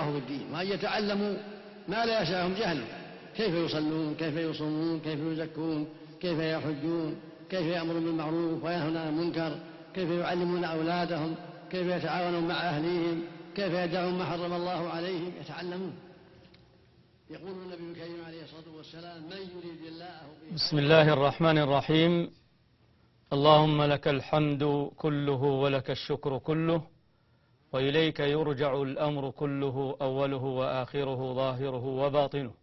يتفقهوا في الدين وأن يتعلموا ما لا يشاءهم جهله كيف يصلون؟ كيف يصومون؟ كيف يزكون؟ كيف يحجون؟ كيف يأمرون بالمعروف وينهون عن المنكر؟ كيف يعلمون أولادهم؟ كيف يتعاونون مع أهليهم؟ كيف يدعون ما حرم الله عليهم؟ يتعلمون. يقول النبي الكريم عليه الصلاة والسلام من يريد الله بسم الله الرحمن الرحيم. اللهم لك الحمد كله ولك الشكر كله. وإليك يرجع الأمر كله أوله وآخره ظاهره وباطنه.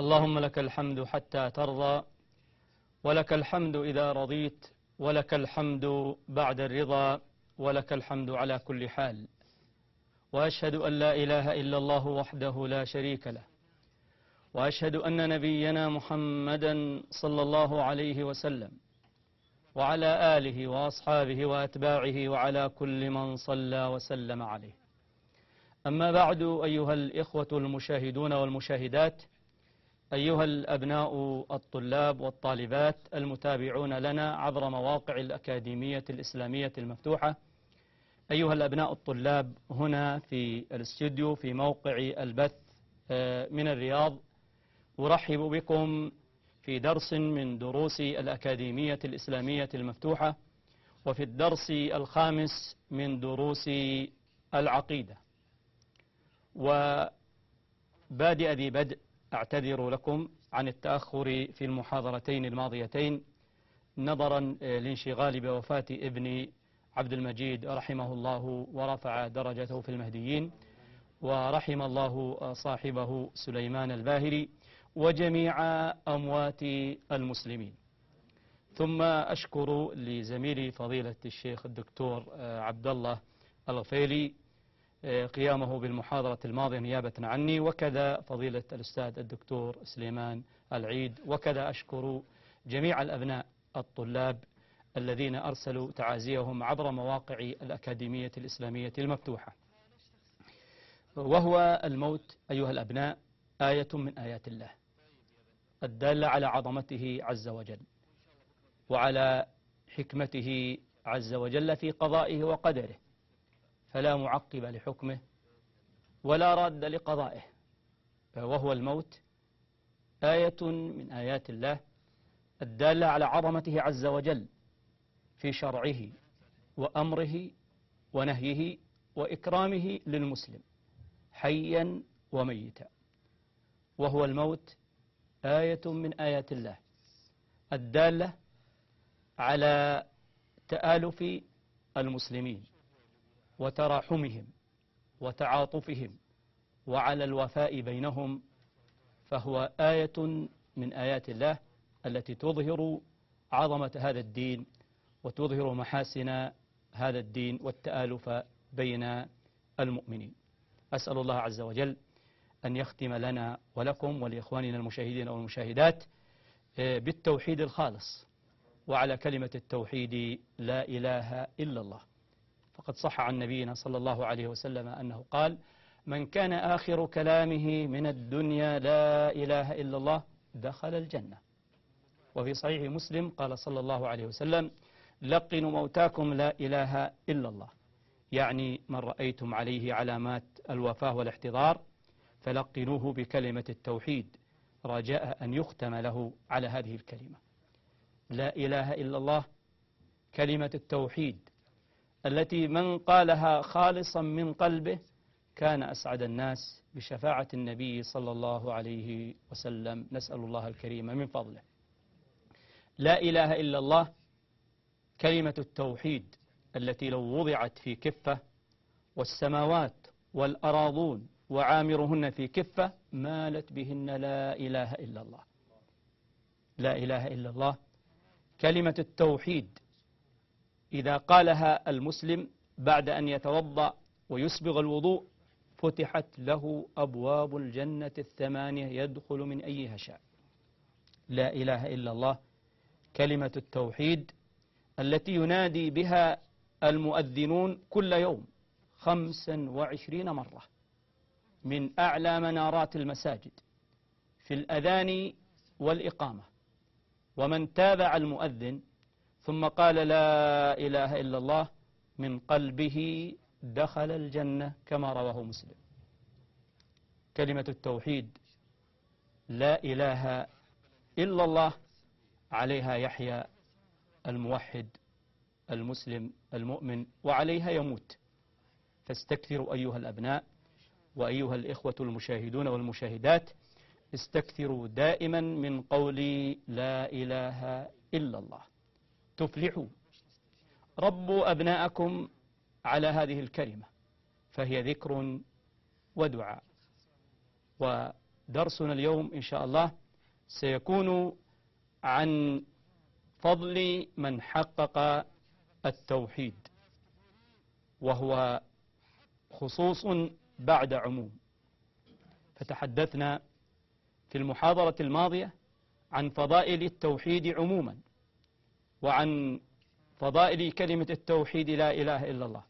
اللهم لك الحمد حتى ترضى ولك الحمد إذا رضيت ولك الحمد بعد الرضا ولك الحمد على كل حال. وأشهد أن لا إله إلا الله وحده لا شريك له. وأشهد أن نبينا محمدا صلى الله عليه وسلم. وعلى آله وأصحابه وأتباعه وعلى كل من صلى وسلم عليه. أما بعد أيها الإخوة المشاهدون والمشاهدات أيها الأبناء الطلاب والطالبات المتابعون لنا عبر مواقع الأكاديمية الإسلامية المفتوحة أيها الأبناء الطلاب هنا في الاستوديو في موقع البث آه، من الرياض أرحب بكم في درس من دروس الأكاديمية الإسلامية المفتوحة وفي الدرس الخامس من دروس العقيدة. وبادئ ذي بدء أعتذر لكم عن التأخر في المحاضرتين الماضيتين نظرا لانشغالي بوفاة ابني عبد المجيد رحمه الله ورفع درجته في المهديين ورحم الله صاحبه سليمان الباهري وجميع أموات المسلمين. ثم أشكر لزميلي فضيلة الشيخ الدكتور عبد الله الغفيلي قيامه بالمحاضرة الماضية نيابة عني وكذا فضيلة الأستاذ الدكتور سليمان العيد وكذا أشكر جميع الأبناء الطلاب الذين أرسلوا تعازيهم عبر مواقع الأكاديمية الإسلامية المفتوحة. وهو الموت أيها الأبناء آية من آيات الله. الدالة على عظمته عز وجل وعلى حكمته عز وجل في قضائه وقدره فلا معقب لحكمه ولا راد لقضائه وهو الموت آية من آيات الله الدالة على عظمته عز وجل في شرعه وأمره ونهيه وإكرامه للمسلم حيا وميتا وهو الموت آية من آيات الله الدالة على تآلف المسلمين وتراحمهم وتعاطفهم وعلى الوفاء بينهم فهو آية من آيات الله التي تظهر عظمة هذا الدين وتظهر محاسن هذا الدين والتآلف بين المؤمنين. أسأل الله عز وجل أن يختم لنا ولكم ولإخواننا المشاهدين والمشاهدات بالتوحيد الخالص وعلى كلمة التوحيد لا إله إلا الله. فقد صح عن نبينا صلى الله عليه وسلم أنه قال من كان آخر كلامه من الدنيا لا إله إلا الله دخل الجنة. وفي صحيح مسلم قال صلى الله عليه وسلم لقنوا موتاكم لا إله إلا الله. يعني من رأيتم عليه علامات الوفاة والاحتضار فلقنوه بكلمة التوحيد رجاء أن يختم له على هذه الكلمة. لا إله إلا الله كلمة التوحيد التي من قالها خالصا من قلبه كان أسعد الناس بشفاعة النبي صلى الله عليه وسلم. نسأل الله الكريم من فضله. لا إله إلا الله كلمة التوحيد التي لو وضعت في كفة والسماوات والأراضون وعامرهن في كفة مالت بهن لا إله إلا الله. لا إله إلا الله. كلمة التوحيد. إذا قالها المسلم بعد أن يتوضأ ويسبغ الوضوء فتحت له أبواب الجنة الثمانية يدخل من أيها شاء لا إله إلا الله. كلمة التوحيد التي ينادي بها المؤذنون كل يوم خمسا وعشرين مرة. من أعلى منارات المساجد في الأذان والإقامة. ومن تابع المؤذن ثم قال لا إله إلا الله من قلبه دخل الجنة كما رواه مسلم. كلمة التوحيد لا إله إلا الله عليها يحيا الموحد المسلم المؤمن وعليها يموت. فاستكثروا أيها الأبناء وأيها الإخوة المشاهدون والمشاهدات استكثروا دائما من قول لا إله إلا الله. تفلحوا. ربوا أبناءكم على هذه الكلمة فهي ذكر ودعاء. ودرسنا اليوم إن شاء الله سيكون عن فضل من حقق التوحيد وهو خصوص بعد عموم. فتحدثنا في المحاضرة الماضية عن فضائل التوحيد عموما وعن فضائل كلمة التوحيد لا إله إلا الله.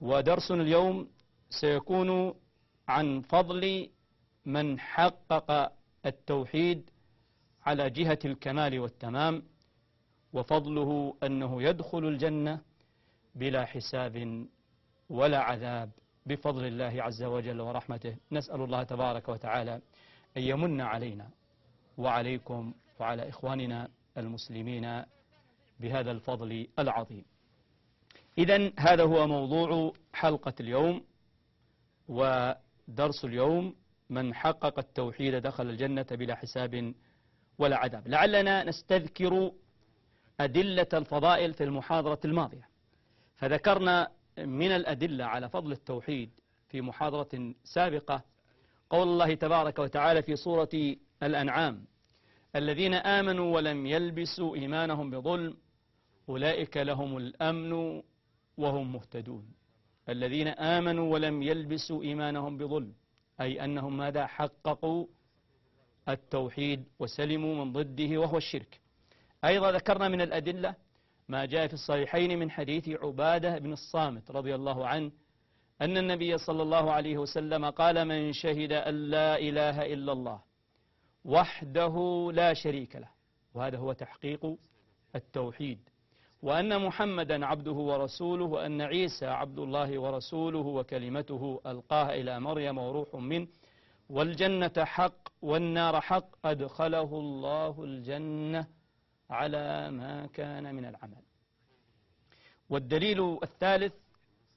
ودرسنا اليوم سيكون عن فضل من حقق التوحيد على جهة الكمال والتمام وفضله أنه يدخل الجنة بلا حساب ولا عذاب. بفضل الله عز وجل ورحمته نسأل الله تبارك وتعالى أن يمن علينا وعليكم وعلى إخواننا المسلمين بهذا الفضل العظيم. إذا هذا هو موضوع حلقة اليوم ودرس اليوم من حقق التوحيد دخل الجنة بلا حساب ولا عذاب. لعلنا نستذكر أدلة الفضائل في المحاضرة الماضية. فذكرنا من الأدلة على فضل التوحيد في محاضرة سابقة قول الله تبارك وتعالى في سورة الأنعام الذين آمنوا ولم يلبسوا إيمانهم بظلم أولئك لهم الأمن وهم مهتدون. الذين آمنوا ولم يلبسوا إيمانهم بظلم أي أنهم ماذا؟ حققوا التوحيد وسلموا من ضده وهو الشرك. أيضا ذكرنا من الأدلة ما جاء في الصحيحين من حديث عبادة بن الصامت رضي الله عنه أن النبي صلى الله عليه وسلم قال من شهد أن لا إله إلا الله وحده لا شريك له. وهذا هو تحقيق التوحيد. وأن محمدا عبده ورسوله وأن عيسى عبد الله ورسوله وكلمته ألقاها إلى مريم وروح منه والجنة حق والنار حق أدخله الله الجنة. على ما كان من العمل. والدليل الثالث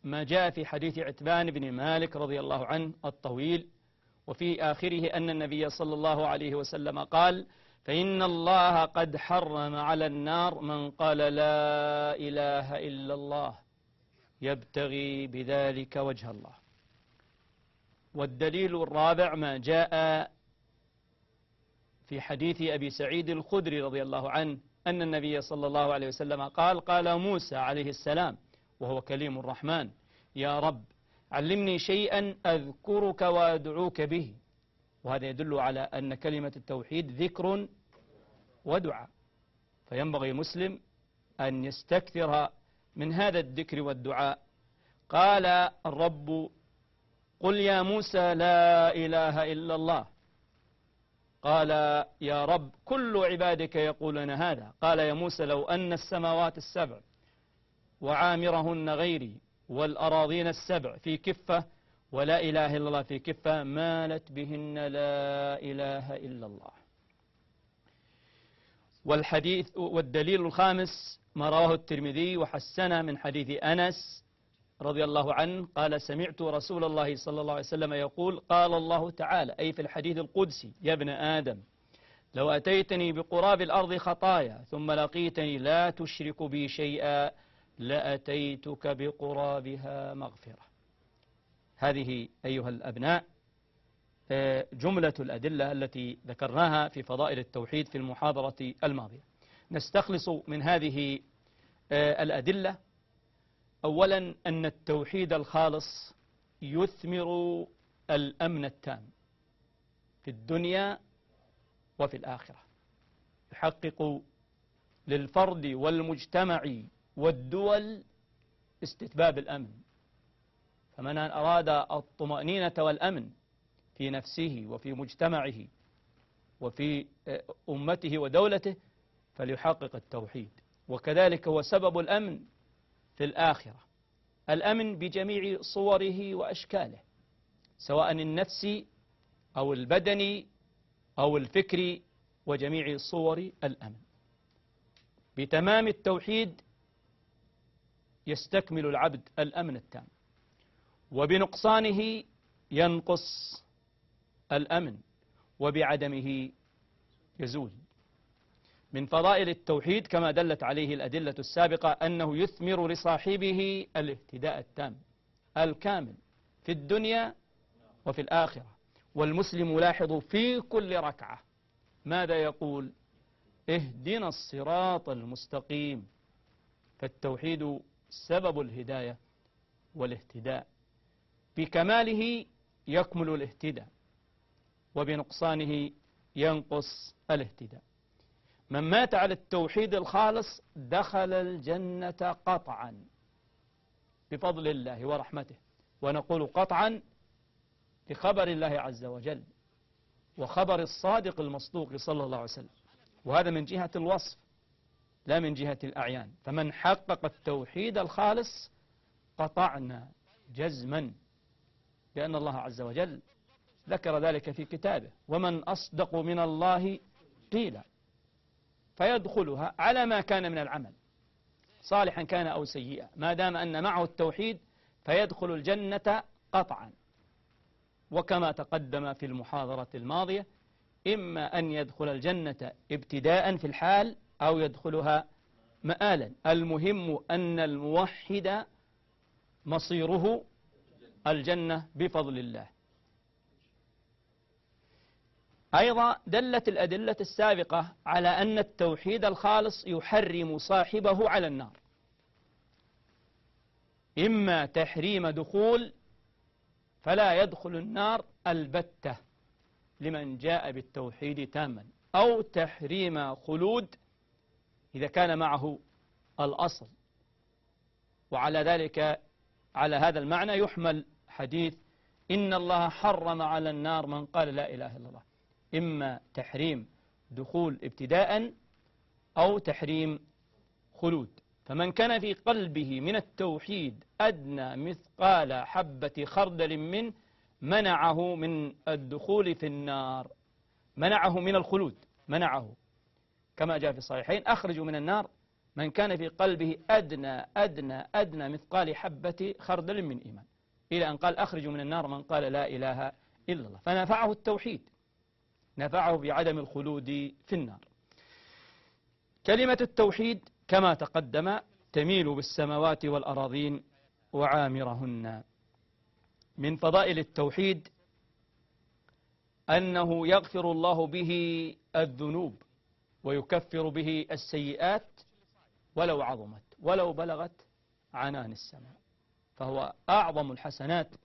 ما جاء في حديث عتبان بن مالك رضي الله عنه الطويل وفي آخره أن النبي صلى الله عليه وسلم قال فإن الله قد حرم على النار من قال لا إله إلا الله يبتغي بذلك وجه الله. والدليل الرابع ما جاء في حديث أبي سعيد الخدري رضي الله عنه أن النبي صلى الله عليه وسلم قال قال موسى عليه السلام وهو كليم الرحمن يا رب علمني شيئا أذكرك وأدعوك به. وهذا يدل على أن كلمة التوحيد ذكر ودعاء. فينبغي المسلم أن يستكثر من هذا الذكر والدعاء. قال الرب قل يا موسى لا إله إلا الله. قال يا رب كل عبادك يقولون هذا. قال يا موسى لو أن السماوات السبع وعامرهن غيري والأراضين السبع في كفة ولا إله إلا الله في كفة مالت بهن لا إله إلا الله. والحديث والدليل الخامس ما رواه الترمذي وحسنه من حديث أنس رضي الله عنه قال سمعت رسول الله صلى الله عليه وسلم يقول قال الله تعالى أي في الحديث القدسي يا ابن آدم لو أتيتني بقراب الأرض خطايا ثم لقيتني لا تشرك بي شيئا لأتيتك بقرابها مغفرة. هذه أيها الأبناء آه، جملة الأدلة التي ذكرناها في فضائل التوحيد في المحاضرة الماضية. نستخلص من هذه آه، الأدلة أولا أن التوحيد الخالص يثمر الأمن التام في الدنيا وفي الآخرة. يحقق للفرد والمجتمع والدول استتباب الأمن. فمن أراد الطمأنينة والأمن في نفسه وفي مجتمعه وفي أمته ودولته فليحقق التوحيد. وكذلك هو سبب الأمن في الآخرة الأمن بجميع صوره وأشكاله سواء النفسي أو البدني أو الفكري وجميع صور الأمن. بتمام التوحيد يستكمل العبد الأمن التام وبنقصانه ينقص الأمن وبعدمه يزول. من فضائل التوحيد كما دلت عليه الأدلة السابقة أنه يثمر لصاحبه الاهتداء التام الكامل في الدنيا وفي الآخرة. والمسلم يلاحظ في كل ركعة ماذا يقول؟ اهدنا الصراط المستقيم. فالتوحيد سبب الهداية والاهتداء. بكماله يكمل الاهتداء وبنقصانه ينقص الاهتداء. من مات على التوحيد الخالص دخل الجنة قطعا بفضل الله ورحمته. ونقول قطعا بخبر الله عز وجل وخبر الصادق المصدوق صلى الله عليه وسلم. وهذا من جهة الوصف لا من جهة الأعيان. فمن حقق التوحيد الخالص قطعنا جزما بأن الله عز وجل ذكر ذلك في كتابه. ومن أصدق من الله قيل فيدخلها على ما كان من العمل صالحا كان أو سيئا ما دام أن معه التوحيد فيدخل الجنة قطعا. وكما تقدم في المحاضرة الماضية إما أن يدخل الجنة ابتداء في الحال أو يدخلها مآلا. المهم أن الموحد مصيره الجنة بفضل الله. أيضا دلت الأدلة السابقة على أن التوحيد الخالص يحرم صاحبه على النار. إما تحريم دخول فلا يدخل النار البتة لمن جاء بالتوحيد تاما أو تحريم خلود إذا كان معه الأصل. وعلى ذلك على هذا المعنى يحمل حديث إن الله حرم على النار من قال لا إله إلا الله. إما تحريم دخول ابتداء أو تحريم خلود. فمن كان في قلبه من التوحيد أدنى مثقال حبة خردل من منعه من الدخول في النار. منعه من الخلود منعه. كما جاء في الصحيحين أخرجوا من النار. من كان في قلبه أدنى أدنى أدنى مثقال حبة خردل من إيمان. إلى أن قال أخرجوا من النار من قال لا إله إلا الله. فنفعه التوحيد. نفعه بعدم الخلود في النار. كلمة التوحيد كما تقدم تميل بالسماوات والأراضين وعامرهن. من فضائل التوحيد أنه يغفر الله به الذنوب ويكفر به السيئات ولو عظمت ولو بلغت عنان السماء. فهو أعظم الحسنات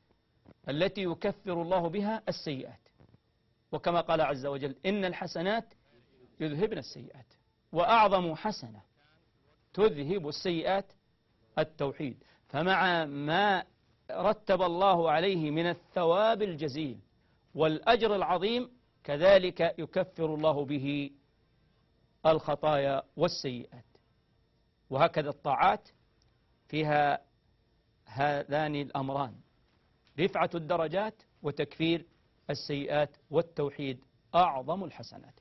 التي يكفر الله بها السيئات. وكما قال عز وجل إن الحسنات يذهبن السيئات. وأعظم حسنة تذهب السيئات التوحيد. فمع ما رتب الله عليه من الثواب الجزيل والأجر العظيم كذلك يكفر الله به الخطايا والسيئات. وهكذا الطاعات فيها هذان الأمران رفعة الدرجات وتكفير السيئات والتوحيد أعظم الحسنات.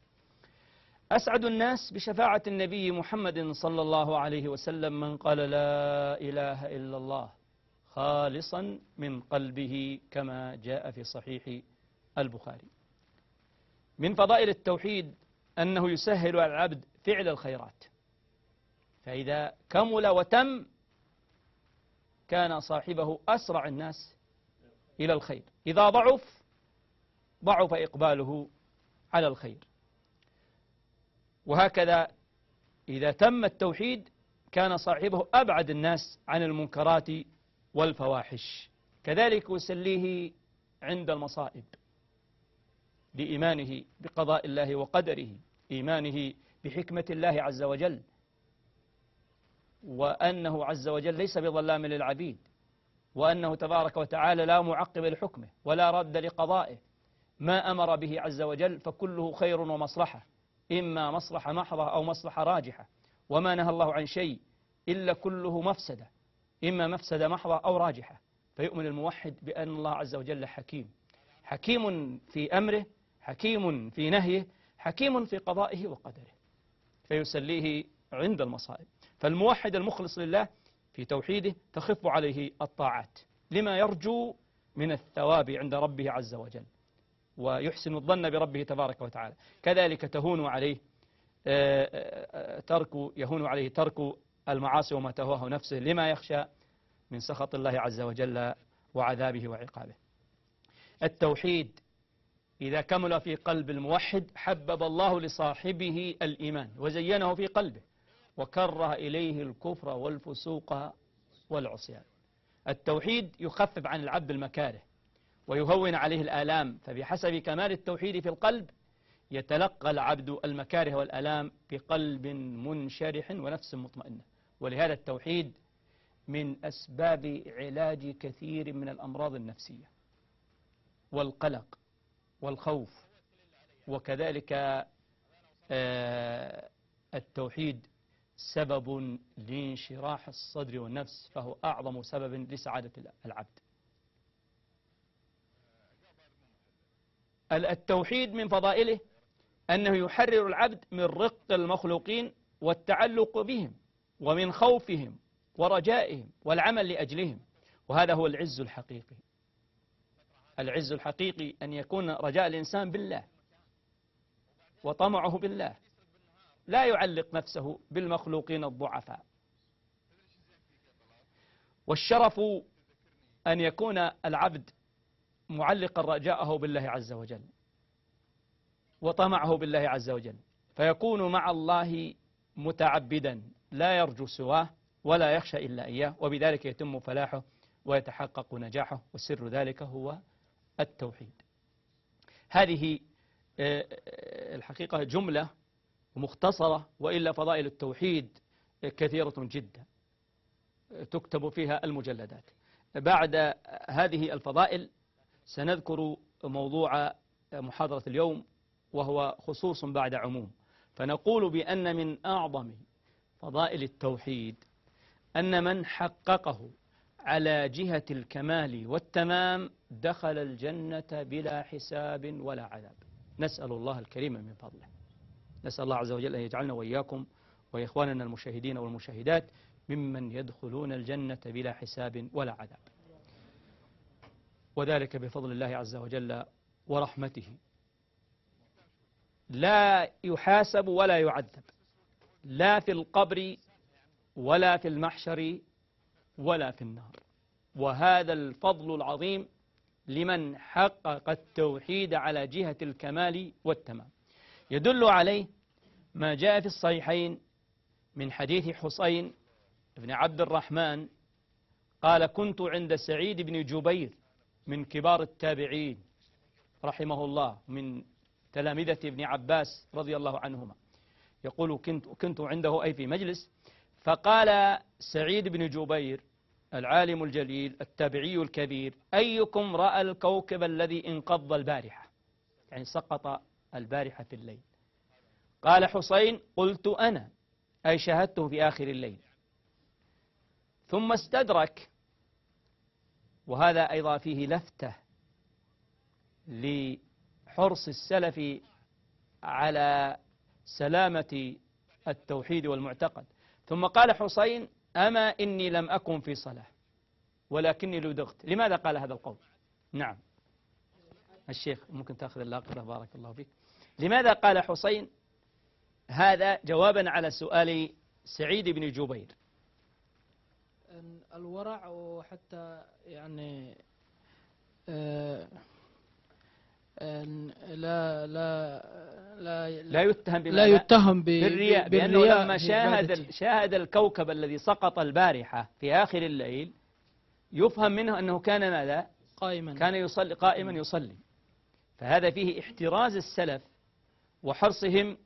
أسعد الناس بشفاعة النبي محمد صلى الله عليه وسلم من قال لا إله إلا الله خالصا من قلبه كما جاء في صحيح البخاري. من فضائل التوحيد أنه يسهل على العبد فعل الخيرات. فإذا كمل وتم كان صاحبه أسرع الناس إلى الخير. إذا ضعف ضعف إقباله على الخير. وهكذا إذا تم التوحيد كان صاحبه أبعد الناس عن المنكرات والفواحش. كذلك يسليه عند المصائب بإيمانه بقضاء الله وقدره إيمانه بحكمة الله عز وجل. وأنه عز وجل ليس بظلام للعبيد وأنه تبارك وتعالى لا معقب لحكمه ولا رد لقضائه. ما أمر به عز وجل فكله خير ومصلحة إما مصلحة محضة أو مصلحة راجحة وما نهى الله عن شيء إلا كله مفسدة إما مفسدة محضة أو راجحة. فيؤمن الموحد بأن الله عز وجل حكيم. حكيم في أمره حكيم في نهيه حكيم في قضائه وقدره. فيسليه عند المصائب. فالموحد المخلص لله في توحيده تخف عليه الطاعات. لما يرجو من الثواب عند ربه عز وجل. ويحسن الظن بربه تبارك وتعالى. كذلك تهون عليه آه، آه، ترك يهون عليه ترك المعاصي وما تهواه نفسه لما يخشى من سخط الله عز وجل وعذابه وعقابه. التوحيد إذا كمل في قلب الموحد حبب الله لصاحبه الإيمان وزينه في قلبه وكره إليه الكفر والفسوق والعصيان. التوحيد يخفف عن العبد المكاره ويهون عليه الآلام فبحسب كمال التوحيد في القلب يتلقى العبد المكاره والآلام بقلب منشرح ونفس مطمئنة. ولهذا التوحيد من أسباب علاج كثير من الأمراض النفسية والقلق والخوف وكذلك آه، التوحيد سبب لانشراح الصدر والنفس فهو أعظم سبب لسعادة العبد. التوحيد من فضائله أنه يحرر العبد من رق المخلوقين والتعلق بهم ومن خوفهم ورجائهم والعمل لأجلهم. وهذا هو العز الحقيقي. العز الحقيقي أن يكون رجاء الإنسان بالله وطمعه بالله. لا يعلق نفسه بالمخلوقين الضعفاء. والشرف أن يكون العبد معلقا رجاءه بالله عز وجل وطمعه بالله عز وجل فيكون مع الله متعبدا لا يرجو سواه ولا يخشى إلا إياه وبذلك يتم فلاحه ويتحقق نجاحه وسر ذلك هو التوحيد. هذه آه، آه، الحقيقة جملة مختصرة وإلا فضائل التوحيد كثيرة جدا تكتب فيها المجلدات. بعد هذه الفضائل سنذكر موضوع محاضرة اليوم وهو خصوص بعد عموم. فنقول بأن من أعظم فضائل التوحيد أن من حققه على جهة الكمال والتمام دخل الجنة بلا حساب ولا عذاب. نسأل الله الكريم من فضله. نسأل الله عز وجل أن يجعلنا وإياكم وإخواننا المشاهدين والمشاهدات ممن يدخلون الجنة بلا حساب ولا عذاب. وذلك بفضل الله عز وجل ورحمته. لا يحاسب ولا يعذب لا في القبر ولا في المحشر ولا في النار. وهذا الفضل العظيم لمن حقق التوحيد على جهة الكمال والتمام. يدل عليه ما جاء في الصحيحين من حديث حسين بن عبد الرحمن قال كنت عند سعيد بن جبير من كبار التابعين رحمه الله من تلامذة ابن عباس رضي الله عنهما. يقول كنت, كنت عنده أي في مجلس؟ فقال سعيد بن جبير العالم الجليل التابعي الكبير أيكم رأى الكوكب الذي انقض البارحة؟ يعني سقط البارحة في الليل. قال حسين قلت أنا أي شاهدته في آخر الليل. ثم استدرك وهذا أيضا فيه لفتة لحرص السلف على سلامة التوحيد والمعتقد. ثم قال حسين أما إني لم أكن في صلاة ولكني لدغت. لماذا قال هذا القول؟ نعم. الشيخ ممكن تأخذ اللاقطة بارك الله فيك. لماذا قال حسين هذا؟ جوابا على سؤال سعيد بن جبير. الورع وحتى يعني آه، لا لا لا لا يتهم لا يتهم بالرياء بأنه لما شاهد شاهد الكوكب الذي سقط البارحة في آخر الليل يفهم منه أنه كان ماذا؟ قائما. كان يصلي قائما يصلي. فهذا فيه احتراز السلف وحرصهم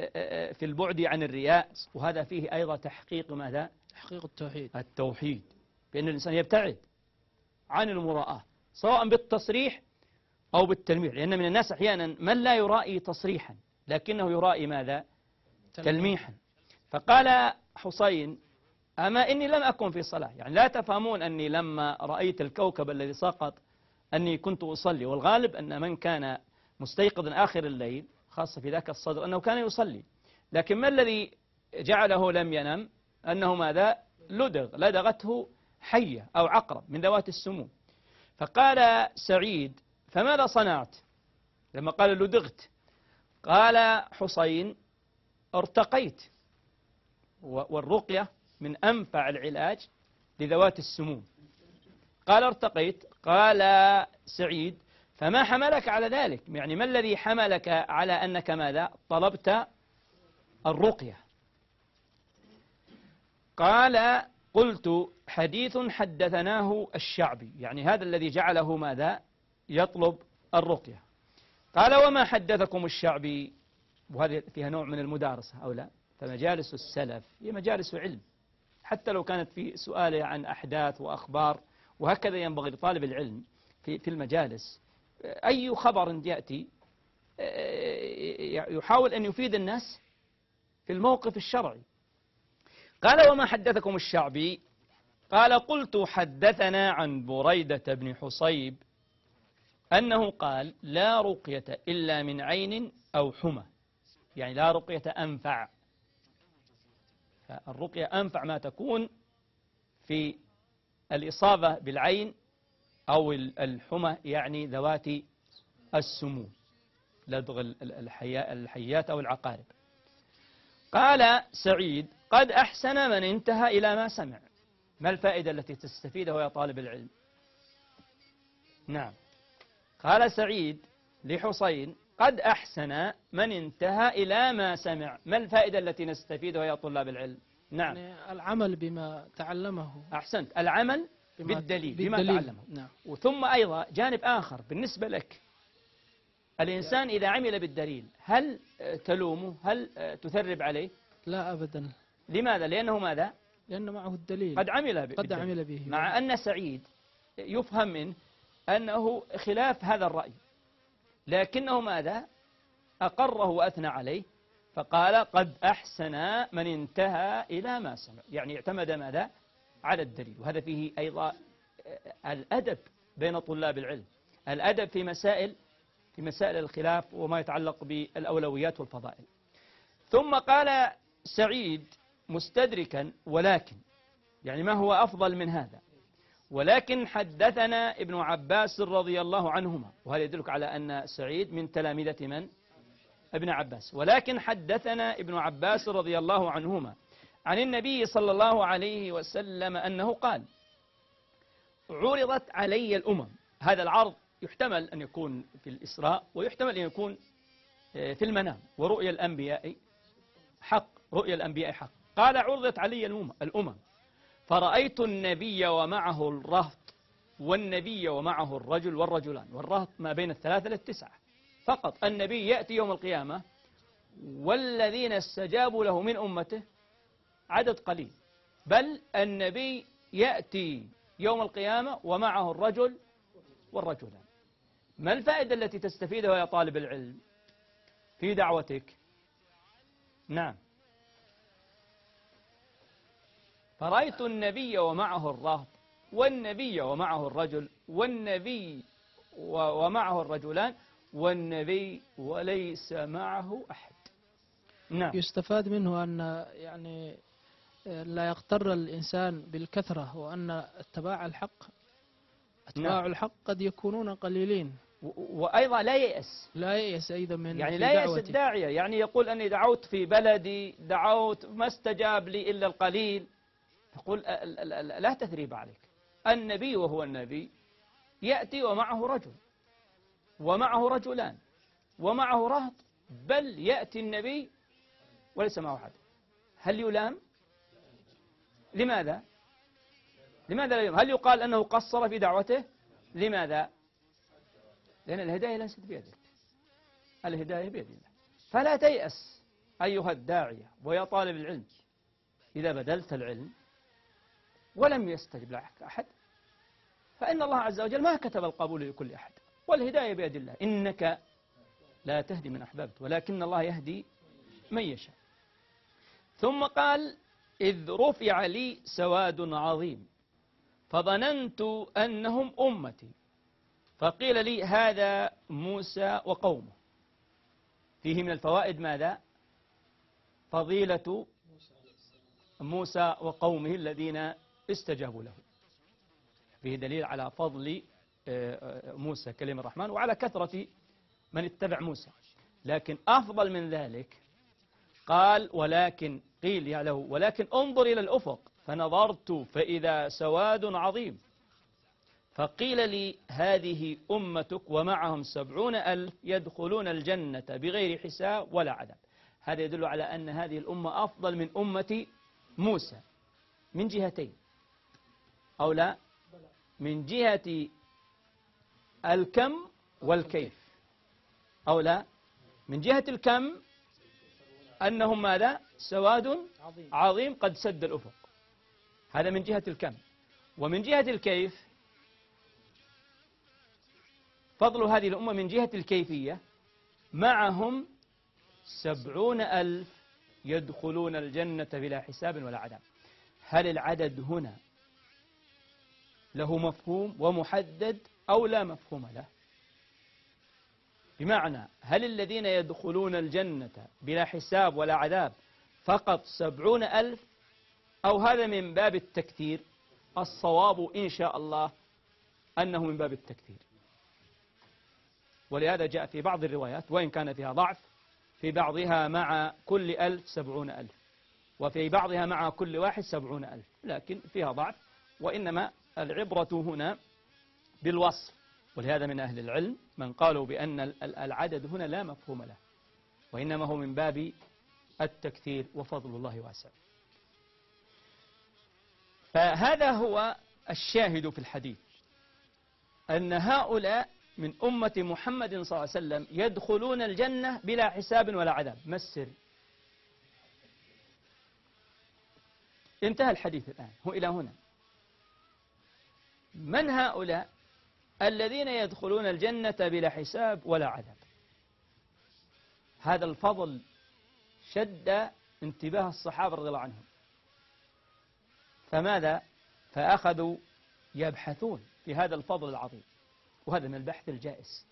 آه، آه، في البعد عن الرياء وهذا فيه أيضا تحقيق ماذا؟ تحقيق التوحيد. التوحيد. بأن الإنسان يبتعد عن المراءة سواء بالتصريح أو بالتلميح لأن من الناس أحيانا من لا يرائي تصريحا لكنه يرائي ماذا؟ تلميحا. فقال حسين أما إني لم أكن في صلاة؟ يعني لا تفهمون أني لما رأيت الكوكب الذي سقط أني كنت أصلي والغالب أن من كان مستيقظا آخر الليل خاصة في ذاك الصدر أنه كان يصلي. لكن ما الذي جعله لم ينم؟ أنه ماذا؟ لدغ لدغته حية أو عقرب من ذوات السموم فقال سعيد فماذا صنعت؟ لما قال لدغت قال حسين ارتقيت. والرقية من أنفع العلاج لذوات السموم قال ارتقيت قال سعيد فما حملك على ذلك؟ يعني ما الذي حملك على أنك ماذا؟ طلبت الرقية. قال قلت حديث حدثناه الشعبي يعني هذا الذي جعله ماذا؟ يطلب الرقية. قال وما حدثكم الشعبي؟ وهذه فيها نوع من المدارسة أو لا؟ فمجالس السلف هي مجالس علم. حتى لو كانت في سؤال عن أحداث وأخبار وهكذا ينبغي لطالب العلم في في المجالس. أي خبر يأتي يحاول أن يفيد الناس في الموقف الشرعي. قال وما حدثكم الشعبي؟ قال قلت حدثنا عن بريدة بن حصيب أنه قال لا رقية إلا من عين أو حمى. يعني لا رقية أنفع. فالرقية أنفع ما تكون في الإصابة بالعين أو الحمى يعني ذوات السموم لدغ الحيات أو العقارب. قال سعيد قد أحسن من انتهى إلى ما سمع. ما الفائدة التي تستفيدها يا طالب العلم؟ نعم. قال سعيد لحسين قد أحسن من انتهى إلى ما سمع. ما الفائدة التي نستفيدها يا طلاب العلم؟ نعم. يعني العمل بما تعلمه. أحسنت. العمل بالدليل, بالدليل. بما تعلمه. نعم. وثم أيضا جانب آخر بالنسبة لك. الإنسان إذا عمل بالدليل هل تلومه؟ هل تثرب عليه؟ لا أبدا. لماذا؟ لأنه ماذا؟ لأن معه الدليل. قد عمل ب- قد. عمل به. مع أن سعيد يفهم منه أنه خلاف هذا الرأي. لكنه ماذا؟ أقره وأثنى عليه فقال قد أحسن من انتهى إلى ما سمع. يعني اعتمد ماذا؟ على الدليل. وهذا فيه أيضا آه، الأدب بين طلاب العلم. الأدب في مسائل في مسائل الخلاف وما يتعلق بالأولويات والفضائل. ثم قال سعيد مستدركا ولكن يعني ما هو أفضل من هذا؟ ولكن حدثنا ابن عباس رضي الله عنهما وهذا يدلك على أن سعيد من تلامذة من؟ ابن عباس. ولكن حدثنا ابن عباس رضي الله عنهما عن النبي صلى الله عليه وسلم أنه قال عرضت علي الأمم هذا العرض يحتمل أن يكون في الإسراء ويحتمل أن يكون آه، في المنام ورؤيا الأنبياء حق رؤيا الأنبياء حق. قال عرضت علي الأمم الأمم فرأيت النبي ومعه الرهط والنبي ومعه الرجل والرجلان والرهط ما بين الثلاثة للتسعة فقط النبي يأتي يوم القيامة والذين استجابوا له من أمته عدد قليل. بل النبي يأتي يوم القيامة ومعه الرجل والرجلان. ما الفائدة التي تستفيدها يا طالب العلم في دعوتك؟ نعم. فرأيت النبي ومعه الرهط والنبي ومعه الرجل والنبي ومعه الرجلان والنبي وليس معه أحد. نعم. يستفاد منه أن يعني لا يغتر الإنسان بالكثرة وأن اتباع الحق أتباع نعم. الحق قد يكونون قليلين. وأيضا لا ييأس. لا ييأس أيضا من يعني لا يأس دعوته. الداعية. يعني يقول أني دعوت في بلدي دعوت ما استجاب لي إلا القليل. ال- لا تثريب عليك. النبي وهو النبي يأتي ومعه رجل ومعه رجلان ومعه رهط بل يأتي النبي وليس معه أحد. هل يلام؟ لماذا؟ لماذا لا يلام؟ هل يقال أنه قصر في دعوته؟ لماذا؟ لأن الهداية ليست بيدك. الهداية بيد الله. فلا تيأس أيها الداعية ويا طالب العلم. إذا بذلت العلم ولم يستجب لك أحد فإن الله عز وجل ما كتب القبول لكل أحد. والهداية بيد الله. إنك لا تهدي من أحببت ولكن الله يهدي من يشاء. ثم قال إذ رفع لي سواد عظيم فظننت أنهم أمتي. فقيل لي هذا موسى وقومه. فيه من الفوائد ماذا؟ فضيلة موسى وقومه الذين استجابوا له. فيه دليل على فضل آه، آه، موسى كلم الرحمن وعلى كثرة من اتبع موسى. لكن أفضل من ذلك قال ولكن قيل يا له ولكن انظر إلى الأفق فنظرت فإذا سواد عظيم. فقيل لي هذه أمتك ومعهم سبعون ألف يدخلون الجنة بغير حساب ولا عذاب. هذا يدل على أن هذه الأمة أفضل من أمة موسى. من جهتين. أو لا؟ من جهة الكم والكيف. أو لا؟ من جهة الكم أنهم ماذا؟ سواد عظيم. قد سد الأفق. هذا من جهة الكم. ومن جهة الكيف فضل هذه الأمة من جهة الكيفية. معهم سبعون ألف يدخلون الجنة بلا حساب ولا عذاب. هل العدد هنا له مفهوم ومحدد أو لا مفهوم له؟ بمعنى هل الذين يدخلون الجنة بلا حساب ولا عذاب فقط سبعون ألف؟ أو هذا من باب التكثير؟ الصواب إن شاء الله أنه من باب التكثير. ولهذا جاء في بعض الروايات وإن كان فيها ضعف في بعضها مع كل ألف سبعون ألف وفي بعضها مع كل واحد سبعون ألف لكن فيها ضعف وإنما العبرة هنا بالوصف. ولهذا من أهل العلم من قالوا بأن العدد هنا لا مفهوم له وإنما هو من باب التكثير وفضل الله واسع. فهذا هو الشاهد في الحديث أن هؤلاء من أمة محمد صلى الله عليه وسلم يدخلون الجنة بلا حساب ولا عذاب. ما السر انتهى الحديث الآن. هو إلى هنا. من هؤلاء الذين يدخلون الجنة بلا حساب ولا عذاب؟ هذا الفضل شد انتباه الصحابة رضي الله عنهم. فماذا؟ فأخذوا يبحثون في هذا الفضل العظيم. وهذا من البحث الجائز.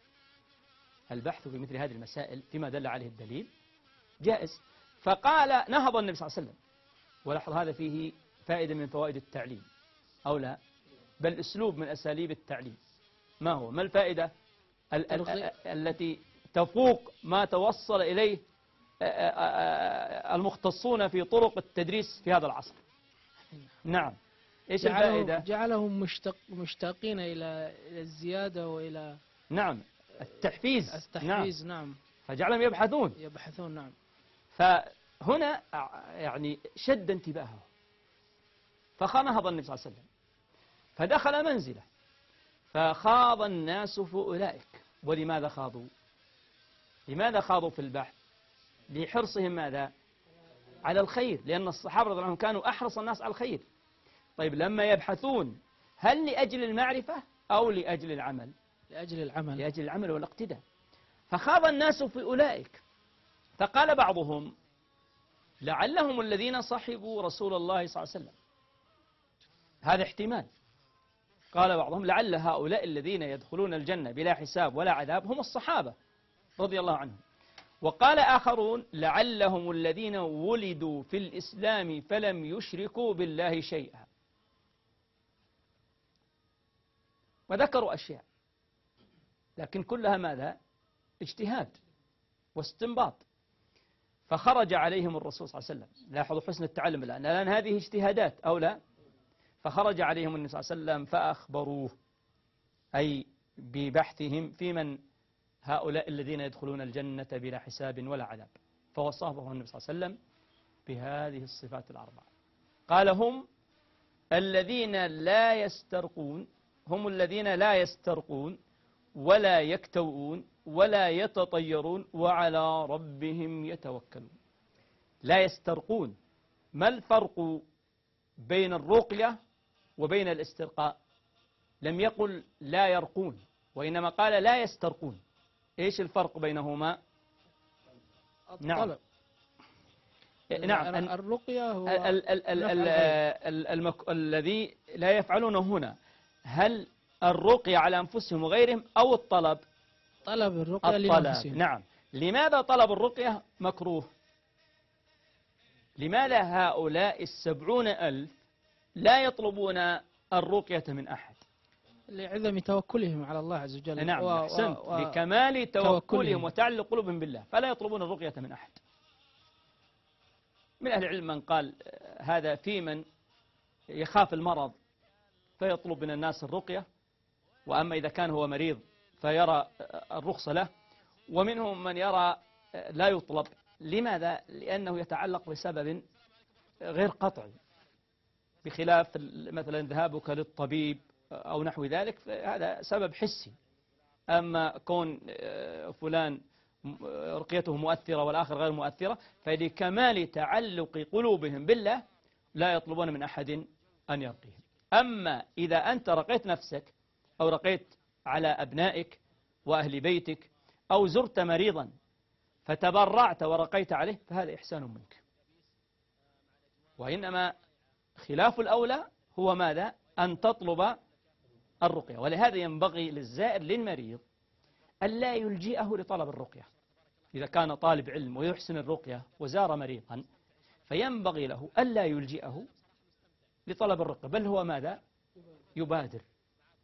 البحث في مثل هذه المسائل فيما دل عليه الدليل. جائز. فقال نهض النبي صلى الله عليه وسلم. ولاحظ هذا فيه فائدة من فوائد التعليم. أو لا؟ بل أسلوب من أساليب التعليم. ما هو؟ ما الفائدة؟ ال ال التي تفوق ما توصل إليه المختصون في طرق التدريس في هذا العصر. نعم. إيش الفائدة؟ جعلهم مشتق مشتاقين إلى الزيادة وإلى نعم. التحفيز. التحفيز نعم, نعم. فجعلهم يبحثون. يبحثون نعم. فهنا يعني شد انتباهه. فنهض النبي صلى الله عليه وسلم. فدخل منزله. فخاض الناس في أولئك ولماذا خاضوا؟ لماذا خاضوا في البحث؟ لحرصهم ماذا؟ على الخير. لأن الصحابة رضي الله عنهم كانوا أحرص الناس على الخير. طيب لما يبحثون هل لأجل المعرفة أو لأجل العمل؟ لأجل العمل. لأجل العمل والاقتداء. فخاض الناس في أولئك. فقال بعضهم لعلهم الذين صحبوا رسول الله صلى الله عليه وسلم. هذا احتمال. قال بعضهم لعل هؤلاء الذين يدخلون الجنة بلا حساب ولا عذاب هم الصحابة رضي الله عنهم. وقال آخرون لعلهم الذين ولدوا في الإسلام فلم يشركوا بالله شيئا. وذكروا أشياء. لكن كلها ماذا؟ اجتهاد واستنباط. فخرج عليهم الرسول صلى الله عليه وسلم. لاحظوا حسن التعلم الآن. لأن هذه اجتهادات أو لا؟ فخرج عليهم النبي صلى الله عليه وسلم فأخبروه. أي ببحثهم في من هؤلاء الذين يدخلون الجنة بلا حساب ولا عذاب. فوصفهم النبي صلى الله عليه وسلم بهذه الصفات الأربعة. قال هم الذين لا يسترقون هم الذين لا يسترقون ولا يكتوون ولا يتطيرون وعلى ربهم يتوكلون. لا يسترقون. ما الفرق بين الرقية وبين الاسترقاء؟ لم يقل لا يرقون وإنما قال لا يسترقون. إيش الفرق بينهما؟ نعم. نعم. الرقية هو ال ال ال ال الذي لا يفعلونه هنا. هل الرقية على أنفسهم وغيرهم أو الطلب؟ طلب الرقية الطلب. لنفسهم. نعم. لماذا طلب الرقية مكروه؟ لماذا هؤلاء السبعون ألف لا يطلبون الرقية من أحد؟ لعدم توكلهم على الله عز وجل. نعم و- و- أحسنت. و- لكمال توكلهم. توكلهم. وتعلق قلوبهم بالله. فلا يطلبون الرقية من أحد. من أهل العلم من قال آه، هذا في من يخاف المرض. فيطلب من الناس الرقية وأما إذا كان هو مريض فيرى الرخصة له ومنهم من يرى لا يطلب. لماذا؟ لأنه يتعلق بسبب غير قطعي. بخلاف مثلا ذهابك للطبيب أو نحو ذلك فهذا سبب حسي. أما كون فلان رقيته مؤثرة والآخر غير مؤثرة فلكمال تعلق قلوبهم بالله لا يطلبون من أحد أن يرقيهم. أما إذا أنت رقيت نفسك أو رقيت على أبنائك وأهل بيتك أو زرت مريضا فتبرعت ورقيت عليه فهذا إحسان منك. وإنما خلاف الأولى هو ماذا؟ أن تطلب الرقية. ولهذا ينبغي للزائر للمريض ألا يلجئه لطلب الرقية. إذا كان طالب علم ويحسن الرقية وزار مريضا فينبغي له ألا يلجئه لطلب الرقية بل هو ماذا؟ يبادر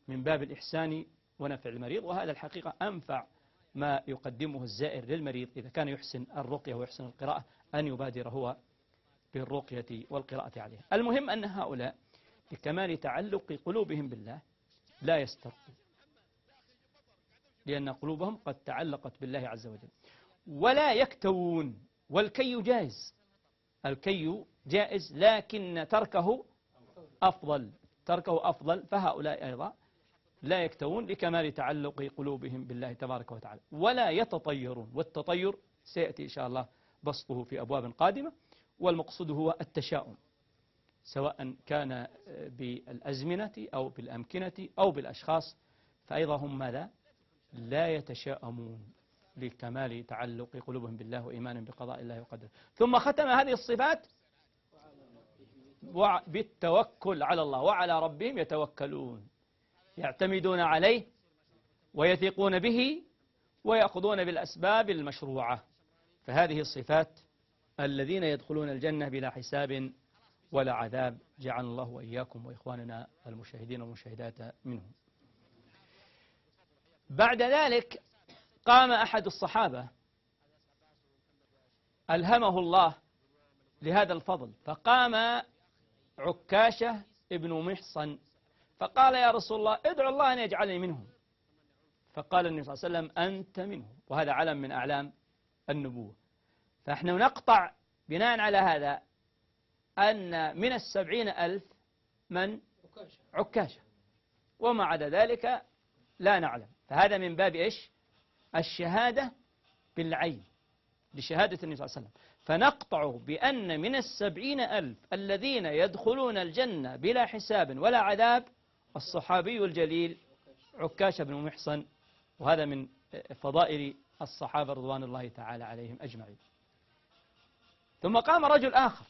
من باب الإحسان ونفع المريض وهذا الحقيقة أنفع ما يقدمه الزائر للمريض إذا كان يحسن الرقية ويحسن القراءة أن يبادر هو بالرقية والقراءة عليها. المهم أن هؤلاء لكمال تعلق قلوبهم بالله لا يسترقوا لأن قلوبهم قد تعلقت بالله عز وجل. ولا يكتوون والكي جائز الكي جائز لكن تركه أفضل تركه أفضل فهؤلاء أيضا لا يكتوون لكمال تعلق قلوبهم بالله تبارك وتعالى ولا يتطيرون والتطير سيأتي إن شاء الله بسطه في أبواب قادمة والمقصود هو التشاؤم سواء كان بالأزمنة أو بالأمكنة أو بالأشخاص فأيضا هم ماذا؟ لا يتشاءمون لكمال تعلق قلوبهم بالله وإيمان بقضاء الله وقدره. ثم ختم هذه الصفات بالتوكل على الله وعلى ربهم يتوكلون. يعتمدون عليه ويثقون به ويأخذون بالأسباب المشروعة. فهذه الصفات الذين يدخلون الجنة بلا حساب ولا عذاب. جعل الله وإياكم وإخواننا المشاهدين والمشاهدات منهم. بعد ذلك قام أحد الصحابة ألهمه الله لهذا الفضل فقام عكاشة ابن محصن. فقال يا رسول الله ادعو الله أن يجعلني منهم. فقال النبي صلى الله عليه وسلم أنت منهم. وهذا علم من أعلام النبوة. فنحن نقطع بناء على هذا أن من السبعين ألف من؟ عكاشة. وما عدا ذلك لا نعلم. فهذا من باب إيش؟ الشهادة بالعين لشهادة النبي صلى الله عليه وسلم. فنقطع بأن من السبعين ألف الذين يدخلون الجنة بلا حساب ولا عذاب الصحابي الجليل عكاشة بن محصن وهذا من فضائل الصحابة رضوان الله تعالى عليهم أجمعين. ثم قام رجل آخر.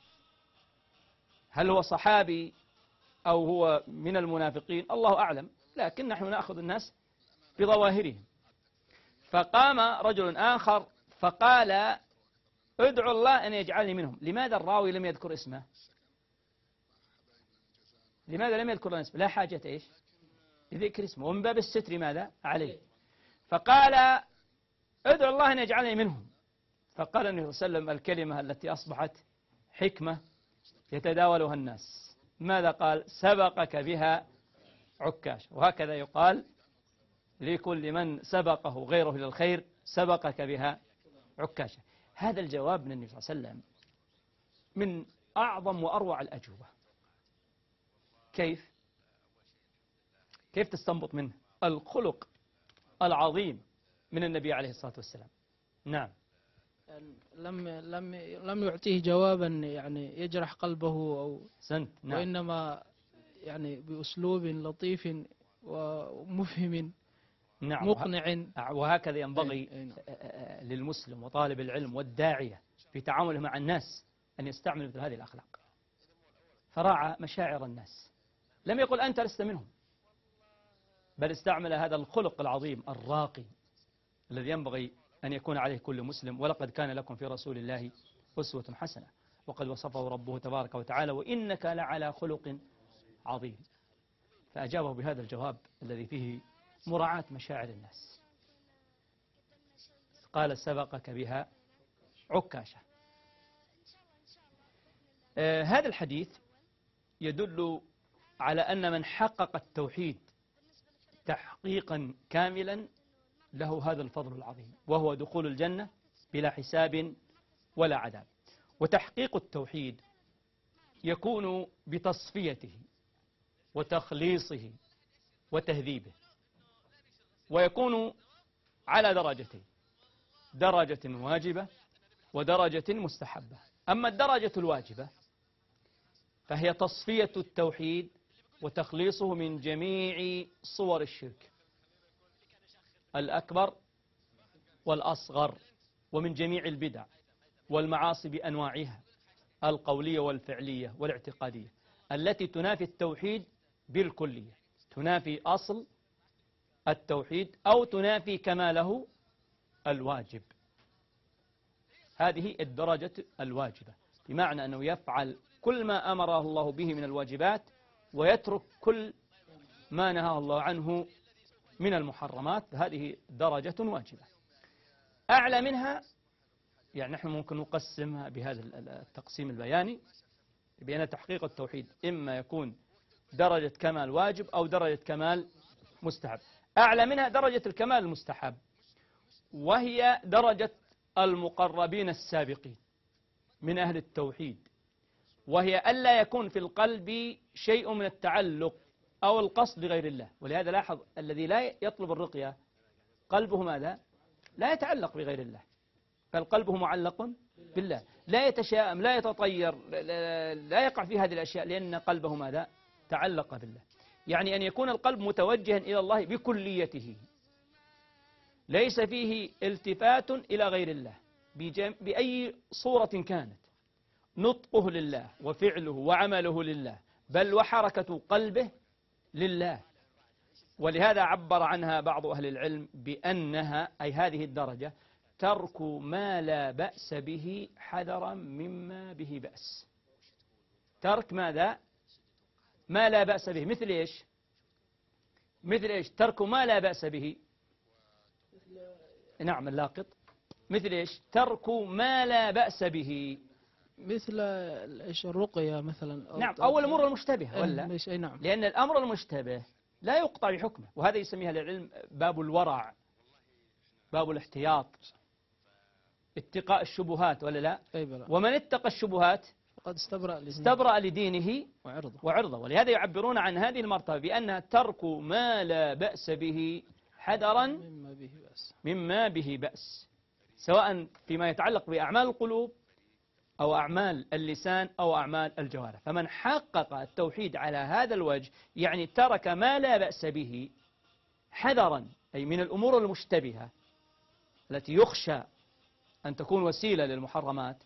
هل هو صحابي أو هو من المنافقين؟ الله أعلم لكن نحن نأخذ الناس بظواهرهم. فقام رجل آخر فقال ادعو الله أن يجعلني منهم. لماذا الراوي لم يذكر اسمه؟ لماذا لم يذكر اسمه؟ لا حاجة إيش؟ لذكر اسمه. ومن باب الستر ماذا؟ عليه فقال ادعو الله أن يجعلني منهم. فقال النبي صلى الله عليه وسلم الكلمة التي أصبحت حكمة يتداولها الناس. ماذا قال؟ سبقك بها عكاش. وهكذا يقال لكل من سبقه غيره إلى الخير سبقك بها عكاشة هذا الجواب من النبي صلى الله عليه وسلم من أعظم وأروع الأجوبة. كيف؟ كيف تستنبط منه؟ الخلق العظيم من النبي عليه الصلاة والسلام. نعم. لم لم لم يعطيه جوابا يعني يجرح قلبه أو سنت. نعم. وإنما يعني بأسلوب لطيف ومفهم. نعم مقنع. وهكذا ينبغي أي- أي نعم. للمسلم وطالب العلم والداعية في تعامله مع الناس أن يستعمل مثل هذه الأخلاق. فراعى مشاعر الناس. لم يقل أنت لست منهم بل استعمل هذا الخلق العظيم الراقي الذي ينبغي أن يكون عليه كل مسلم. ولقد كان لكم في رسول الله أسوة حسنة. وقد وصفه ربه تبارك وتعالى وإنك لعلى خلق عظيم. فأجابه بهذا الجواب الذي فيه مراعاة مشاعر الناس. قال سبقك بها عكاشة. آه هذا الحديث يدل على أن من حقق التوحيد تحقيقا كاملا له هذا الفضل العظيم وهو دخول الجنة بلا حساب ولا عذاب. وتحقيق التوحيد يكون بتصفيته وتخليصه وتهذيبه. ويكون على درجتين. درجة واجبة ودرجة مستحبة. أما الدرجة الواجبة فهي تصفية التوحيد وتخليصه من جميع صور الشرك. الأكبر والأصغر ومن جميع البدع والمعاصي بأنواعها القولية والفعلية والاعتقادية التي تنافي التوحيد بالكلية تنافي أصل التوحيد أو تنافي كماله الواجب. هذه الدرجة الواجبة بمعنى أنه يفعل كل ما أمره الله به من الواجبات ويترك كل ما نهى الله عنه من المحرمات. هذه درجة واجبة. أعلى منها يعني نحن ممكن نقسمها بهذا التقسيم البياني بأن تحقيق التوحيد إما يكون درجة كمال واجب أو درجة كمال مستحب. أعلى منها درجة الكمال المستحب وهي درجة المقربين السابقين من أهل التوحيد وهي ألا يكون في القلب شيء من التعلق أو القصد بغير الله. ولهذا لاحظ الذي لا يطلب الرقية قلبه ماذا؟ لا يتعلق بغير الله بل قلبه معلق بالله. لا يتشائم لا يتطير لا يقع في هذه الأشياء لأن قلبه ماذا؟ تعلق بالله. يعني أن يكون القلب متوجها إلى الله بكليته. ليس فيه التفات إلى غير الله بأي صورة كانت. نطقه لله وفعله وعمله لله بل وحركة قلبه لله. ولهذا عبر عنها بعض أهل العلم بأنها أي هذه الدرجة ترك ما لا بأس به حذرا مما به بأس. ترك ماذا؟ ما لا بأس به. مثل إيش؟ مثل إيش؟ ترك ما لا بأس به. نعم اللاقط. مثل إيش؟ ترك ما لا بأس به. مثل إيش؟ الرقية مثلا أو نعم أو الأمور المشتبهة ولا؟ إيه أي نعم. لأن الأمر المشتبه لا يقطع بحكمه وهذا يسميها العلم باب الورع باب الاحتياط اتقاء الشبهات ولا لا؟ أي بلا. ومن اتقى الشبهات فقد استبرأ لدينه, استبرأ لدينه وعرضه. وعرضه. ولهذا يعبرون عن هذه المرتبة بأنها ترك ما لا بأس به حذرا مما به بأس. مما به بأس. سواء فيما يتعلق بأعمال القلوب أو أعمال اللسان أو أعمال الجوارح. فمن حقق التوحيد على هذا الوجه يعني ترك ما لا بأس به حذرا أي من الأمور المشتبهة التي يخشى أن تكون وسيلة للمحرمات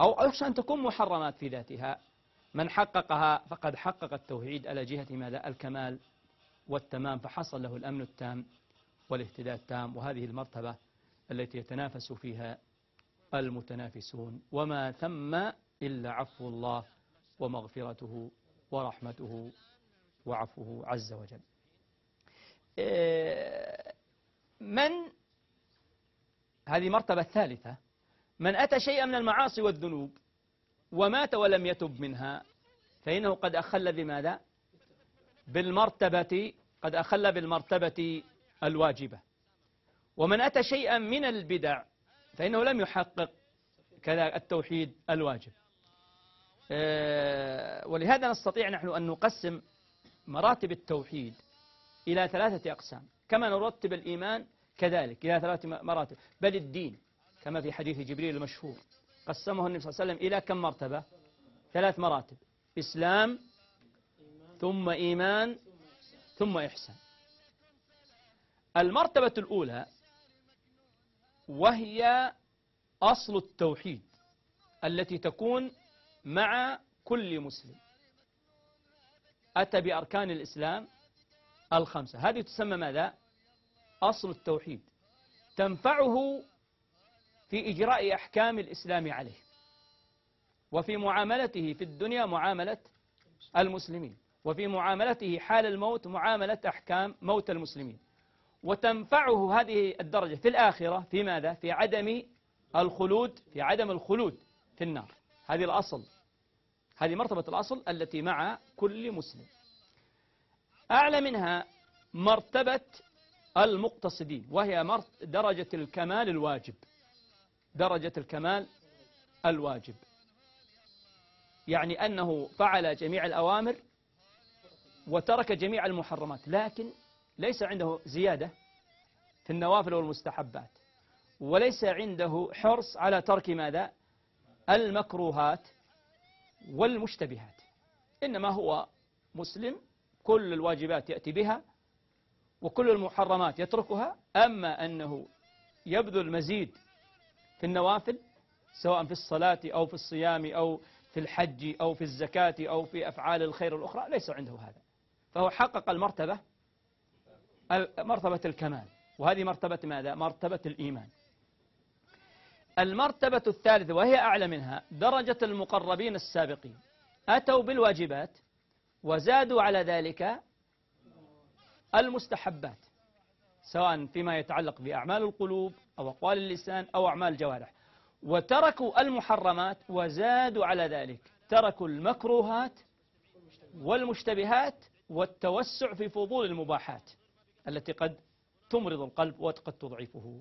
أو يخشى أن تكون محرمات في ذاتها. من حققها فقد حقق التوحيد على جهة ماذا؟ الكمال والتمام فحصل له الأمن التام والاهتداء التام. وهذه المرتبة التي يتنافس فيها المتنافسون. وما ثم إلا عفو الله ومغفرته ورحمته وعفوه عز وجل. إيه، من هذه مرتبة ثالثة من أتى شيئا من المعاصي والذنوب ومات ولم يتب منها فإنه قد أخل بماذا؟ بالمرتبة قد أخل بالمرتبة الواجبة. ومن أتى شيئا من البدع فإنه لم يحقق كذا التوحيد الواجب. آه، ولهذا نستطيع نحن أن نقسم مراتب التوحيد إلى ثلاثة أقسام. كما نرتب الإيمان كذلك إلى ثلاثة مراتب. بل الدين كما في حديث جبريل المشهور. قسمه النبي صلى الله عليه وسلم إلى كم مرتبة؟ ثلاث مراتب. إسلام ثم إيمان ثم إحسان. المرتبة الأولى وهي أصل التوحيد التي تكون مع كل مسلم. أتى بأركان الإسلام الخمسة. هذه تسمى ماذا؟ أصل التوحيد. تنفعه في إجراء أحكام الإسلام عليه. وفي معاملته في الدنيا معاملة المسلمين. وفي معاملته حال الموت معاملة أحكام موت المسلمين. وتنفعه هذه الدرجة في الآخرة في ماذا؟ في عدم الخلود في عدم الخلود في النار. هذه الأصل. هذه مرتبة الأصل التي مع كل مسلم. أعلى منها مرتبة المقتصدين وهي درجة الكمال الواجب. درجة الكمال الواجب. يعني أنه فعل جميع الأوامر وترك جميع المحرمات لكن ليس عنده زيادة في النوافل والمستحبات وليس عنده حرص على ترك ماذا؟ المكروهات والمشتبهات. إنما هو مسلم كل الواجبات يأتي بها وكل المحرمات يتركها أما أنه يبذل مزيد في النوافل سواء في الصلاة أو في الصيام أو في الحج أو في الزكاة أو في أفعال الخير الأخرى ليس عنده هذا. فهو حقق المرتبة مرتبة الكمال. وهذه مرتبة ماذا؟ مرتبة الإيمان. المرتبة الثالثة وهي أعلى منها درجة المقربين السابقين. أتوا بالواجبات وزادوا على ذلك المستحبات سواء فيما يتعلق بأعمال القلوب أو أقوال اللسان أو أعمال الجوارح. وتركوا المحرمات وزادوا على ذلك. تركوا المكروهات والمشتبهات والتوسع في فضول المباحات التي قد تمرض القلب وقد تضعفه.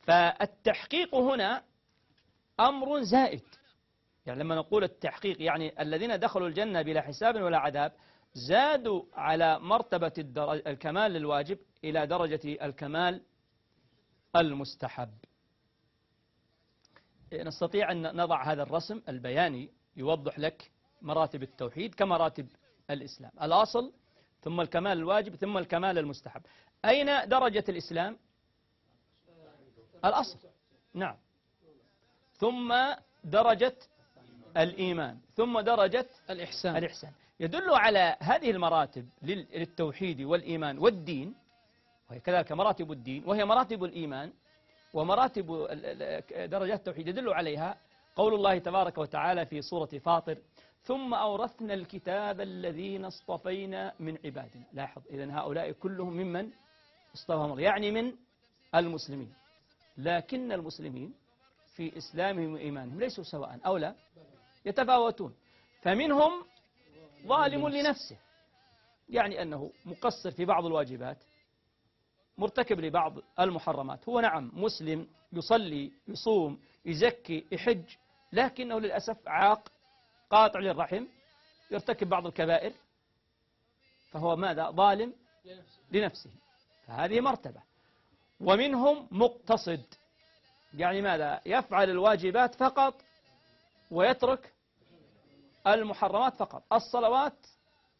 فالتحقيق هنا أمر زائد. يعني لما نقول التحقيق يعني الذين دخلوا الجنة بلا حساب ولا عذاب زادوا على مرتبة الكمال للواجب إلى درجة الكمال المستحب. نستطيع أن نضع هذا الرسم البياني يوضح لك مراتب التوحيد كمراتب الإسلام. الأصل ثم الكمال الواجب ثم الكمال المستحب. أين درجة الإسلام؟ الأصل. نعم. ثم درجة الإيمان ثم درجة الإحسان. الإحسان. يدل على هذه المراتب للتوحيد والإيمان والدين وهي كذلك مراتب الدين وهي مراتب الإيمان ومراتب درجات التوحيد يدل عليها قول الله تبارك وتعالى في سورة فاطر ثم أورثنا الكتاب الذين اصطفينا من عبادنا. لاحظ إذن هؤلاء كلهم ممن اصطفاهم يعني من المسلمين. لكن المسلمين في إسلامهم وإيمانهم ليسوا سواء أو لا يتفاوتون. فمنهم ظالم لنفسه يعني أنه مقصر في بعض الواجبات مرتكب لبعض المحرمات. هو نعم مسلم يصلي يصوم يزكي يحج لكنه للأسف عاق قاطع للرحم يرتكب بعض الكبائر فهو ماذا؟ ظالم لنفسه. فهذه مرتبة. ومنهم مقتصد يعني ماذا؟ يفعل الواجبات فقط ويترك المحرمات فقط. الصلوات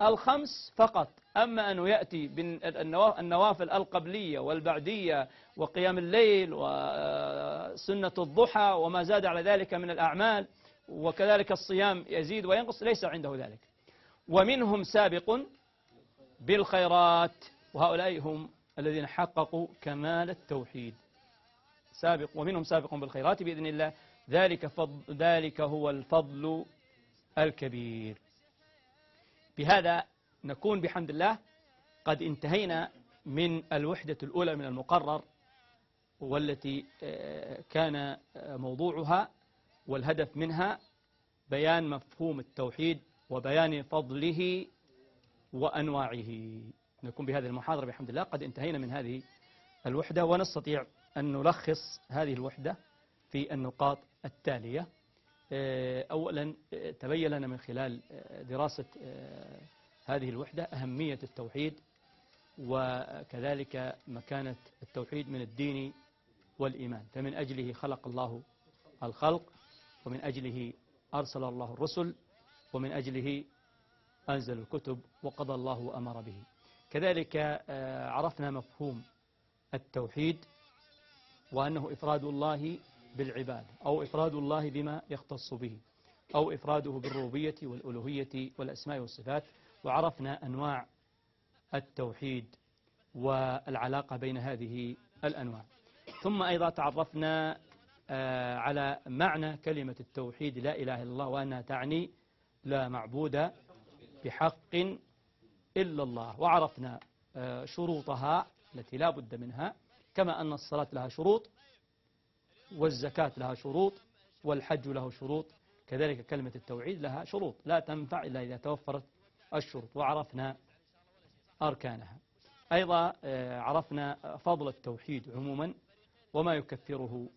الخمس فقط. أما أنه يأتي بالنوافل القبلية والبعدية وقيام الليل وسنة الضحى وما زاد على ذلك من الأعمال وكذلك الصيام يزيد وينقص ليس عنده ذلك. ومنهم سابق بالخيرات وهؤلاء هم الذين حققوا كمال التوحيد. سابق ومنهم سابق بالخيرات بإذن الله. ذلك, فضل ذلك هو الفضل الكبير. بهذا نكون بحمد الله قد انتهينا من الوحدة الأولى من المقرر والتي آه، كان آه، موضوعها والهدف منها بيان مفهوم التوحيد وبيان فضله وأنواعه. نكون بهذه المحاضرة بحمد الله قد انتهينا من هذه الوحدة ونستطيع أن نلخص هذه الوحدة في النقاط التالية. أولا تبين لنا من خلال دراسة هذه الوحدة أهمية التوحيد وكذلك مكانة التوحيد من الدين والإيمان. فمن أجله خلق الله الخلق ومن أجله أرسل الله الرسل ومن أجله أنزل الكتب وقضى الله وأمر به. كذلك آه، عرفنا مفهوم التوحيد وأنه إفراد الله بالعباد أو إفراد الله بما يختص به أو إفراده بالربوبية والألوهية والأسماء والصفات وعرفنا أنواع التوحيد والعلاقة بين هذه الأنواع. ثم أيضا تعرفنا آه، على معنى كلمة التوحيد لا إله إلا الله وأنها تعني لا معبود بحق إلا الله. وعرفنا آه، شروطها التي لا بد منها كما أن الصلاة لها شروط والزكاة لها شروط والحج له شروط. كذلك كلمة التوحيد لها شروط. لا تنفع إلا إذا توفرت الشروط. وعرفنا أركانها. أيضا آه، عرفنا فضل التوحيد عموما وما يكفره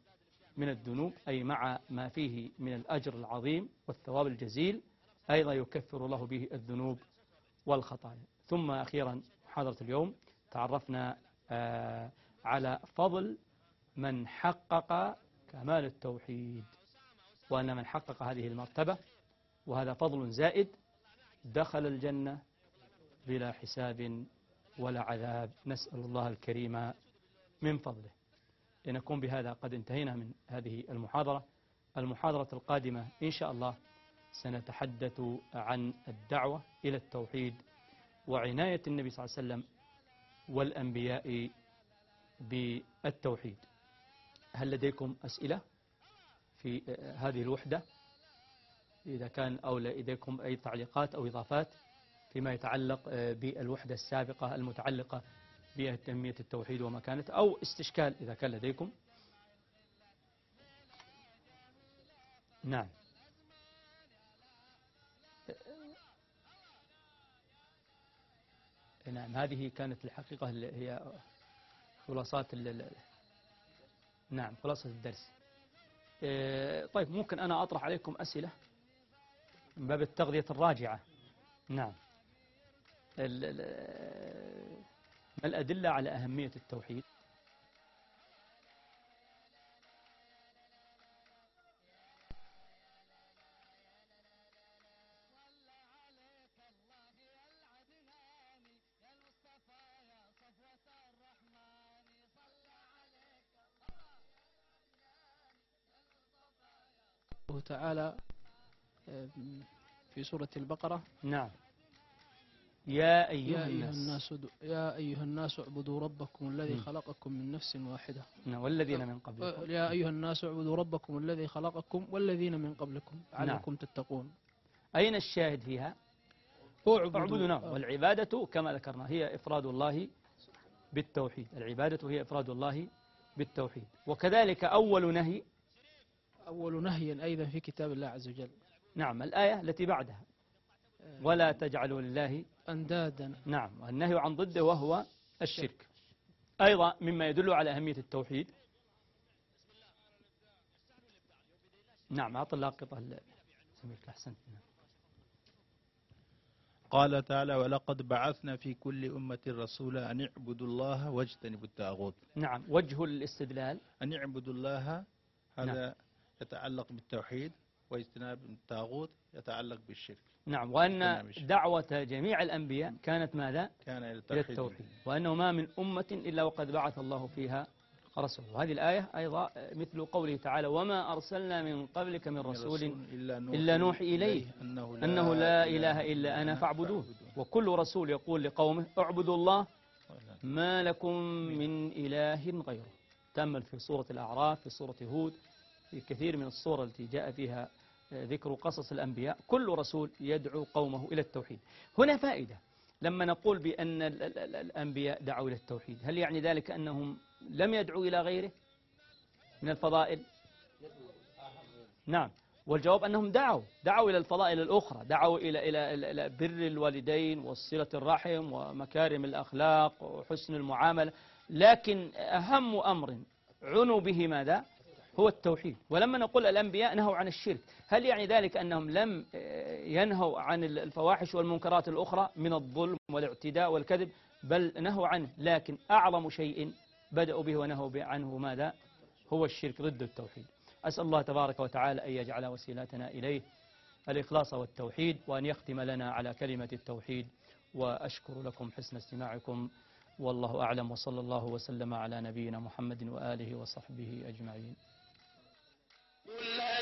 من الذنوب أي مع ما فيه من الأجر العظيم والثواب الجزيل أيضا يكفر الله به الذنوب والخطايا. ثم أخيرا محاضرة اليوم تعرفنا آه، على فضل من حقق كمال التوحيد وأن من حقق هذه المرتبة وهذا فضل زائد دخل الجنة بلا حساب ولا عذاب. نسأل الله الكريم من فضله. لنكون بهذا قد انتهينا من هذه المحاضرة. المحاضرة القادمة إن شاء الله سنتحدث عن الدعوة إلى التوحيد وعناية النبي صلى الله عليه وسلم والأنبياء بالتوحيد. هل لديكم أسئلة في هذه الوحدة؟ إذا كان أو لديكم أي تعليقات أو إضافات فيما يتعلق بالوحدة السابقة المتعلقة بتنمية التوحيد ومكانته أو استشكال إذا كان لديكم. نعم. نعم هذه كانت الحقيقة هي خلاصات نعم خلاصة الدرس. إيه، طيب ممكن أنا أطرح عليكم أسئلة من باب التغذية الراجعة؟ نعم. ما الأدلة على أهمية التوحيد؟ تعالى في سورة البقرة. نعم. يا أيها, يا الناس, الناس يا أيها الناس اعبدوا ربكم الذي خلقكم من نفس واحدة. نعم. والذين من قبلكم. يا أيها الناس اعبدوا ربكم الذي خلقكم والذين من قبلكم. لعلكم نعم. تتقون. أين الشاهد فيها؟ اعبدوا. نعم والعبادة كما ذكرنا هي إفراد الله بالتوحيد. العبادة هي إفراد الله بالتوحيد. وكذلك أول نهي أول نهي أيضا في كتاب الله عز وجل. نعم الآية التي بعدها. ولا تجعلوا لله أندادا. نعم والنهي عن ضده وهو الشرك. أيضا مما يدل على أهمية التوحيد. نعم أعطى الله قطع سميك أحسنت. قال تعالى ولقد بعثنا في كل أمة رسولا أن اعبدوا الله واجتنبوا الطاغوت. نعم وجه الاستدلال. أن اعبدوا الله هذا نعم. يتعلق بالتوحيد واجتناب الطاغوت يتعلق بالشرك. نعم وأن دعوة جميع الأنبياء كانت ماذا؟ كان إلى التوحيد. وأنه ما من أمة إلا وقد بعث الله فيها رسول. وهذه الآية أيضا مثل قوله تعالى وما أرسلنا من قبلك من رسول إلا نوحي إليه. أنه لا, أنه لا إله إلا أنا فاعبدوه. وكل رسول يقول لقومه اعبدوا الله ما لكم من إله غيره. تأمل في سورة الأعراف في سورة هود في كثير من الصور التي جاء فيها ذكر قصص الأنبياء. كل رسول يدعو قومه إلى التوحيد. هنا فائدة. لما نقول بأن الأنبياء دعوا إلى التوحيد هل يعني ذلك أنهم لم يدعوا إلى غيره من الفضائل؟ نعم. والجواب أنهم دعوا دعوا إلى الفضائل الأخرى دعوا إلى إلى إلى بر الوالدين وصلة الرحم ومكارم الأخلاق وحسن المعاملة. لكن أهم أمر عنوا به ماذا؟ هو التوحيد. ولما نقول الأنبياء نهوا عن الشرك. هل يعني ذلك أنهم لم آه، ينهوا عن الفواحش والمنكرات الأخرى من الظلم والاعتداء والكذب؟ بل نهوا عنه. لكن أعظم شيء بدأوا به ونهوا عنه ماذا؟ هو الشرك ضد التوحيد. أسأل الله تبارك وتعالى أن يجعل وسيلتنا إليه. الإخلاص والتوحيد وأن يختم لنا على كلمة التوحيد. وأشكر لكم حسن استماعكم. والله أعلم. وصلى الله وسلم على نبينا محمد وآله وصحبه أجمعين. قل لا